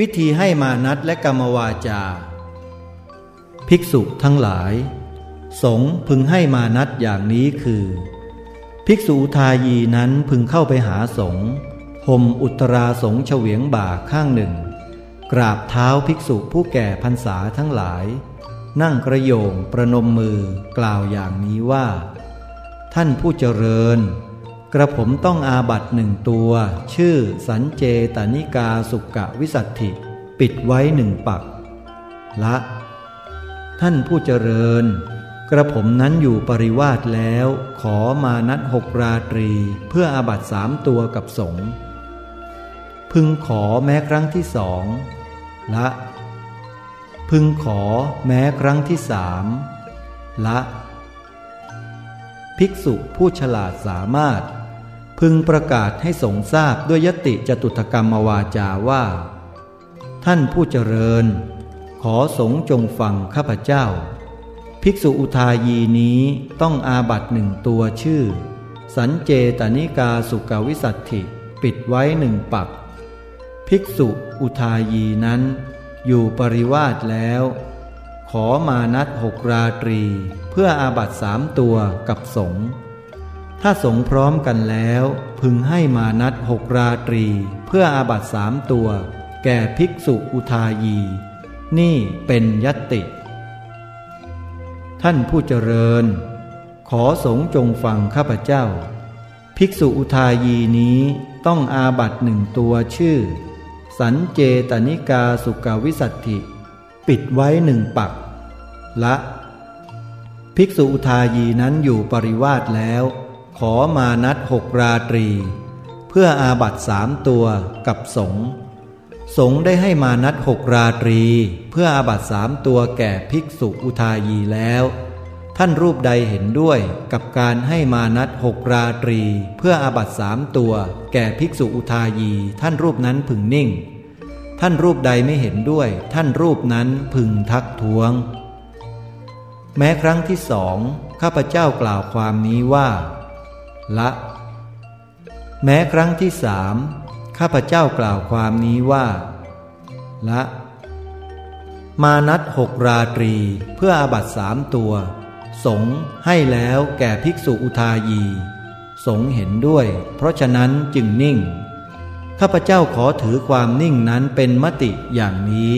วิธีให้มานัดและกรรมวาจา ภิกษุทั้งหลาย สงพึงให้มานัดอย่างนี้คือ ภิกษุทายีนั้นพึงเข้าไปหาสงห่มอุตราสงเฉวียงบ่าข้างหนึ่ง กราบเท้าภิกษุผู้แก่พรรษาทั้งหลาย นั่งกระโยงประนมมือกล่าวอย่างนี้ว่า ท่านผู้เจริญ กระผมต้องอาบัตหนึ่งตัว ชื่อสันเจตานิกาสุกะวิสัตถิ ปิดไว้หนึ่งปัก ละ ท่านผู้เจริญ กระผมนั้นอยู่ปริวาสแล้ว ขอมานัดหกราตรี เพื่ออาบัตสามตัวกับสงพึงขอแม้ครั้งที่สองละ พึงขอแม้ครั้งที่สามละ ภิกษุผู้ฉลาดสามารถ พึงประกาศให้สงทราบด้วยยติจตุถกรรมวาจาว่า ท่านผู้เจริญ ขอสงจงฟังข้าพเจ้า ภิกษุอุทายีนี้ต้องอาบัตหนึ่งตัวชื่อ สันเจตนิกาสุกวิสัตถิ ปิดไว้หนึ่งปัก ภิกษุอุทายีนั้น อยู่ปริวาสแล้ว ขอมานัดหกราตรี เพื่ออาบัตสามตัวกับสงฆ์ ถ้าสงพร้อมกันแล้ว พึงให้มานัดหกราตรี เพื่ออาบัตสามตัว แก่ภิกษุอุทายี นี่เป็นยติ ท่านผู้เจริญ ขอสงจงฟังข้าพเจ้า ภิกษุอุทายีนี้ต้องอาบัตหนึ่งตัวชื่อ สันเจตนิกาสุกาวิสัตถิ ปิดไว้หนึ่งปัก ละ ภิกษุอุทายีนั้นอยู่ปริวาสแล้ว ขอมานัดหกราตรี เพื่ออาบัตสามตัวกับสงฆ์สงฆ์ได้ให้มานัดหกราตรี เพื่ออาบัตสามตัวแก่ภิกษุอุทายีแล้ว ท่านรูปใดเห็นด้วยกับการให้มานัดหกราตรี เพื่ออาบัตสามตัว แก่ภิกษุอุทายี ท่านรูปนั้นพึงนิ่ง ท่านรูปใดไม่เห็นด้วย ท่านรูปนั้นพึงทักท้วง แม้ครั้งที่สองข้าพเจ้ากล่าวความนี้ว่า ละ แม้ครั้งที่สามข้าพเจ้ากล่าวความนี้ว่า ละ มานัดหกราตรีเพื่ออาบัตสามตัว สงให้แล้วแก่ภิกษุอุทายี สงเห็นด้วย เพราะฉะนั้นจึงนิ่ง ข้าพเจ้าขอถือความนิ่งนั้นเป็นมติอย่างนี้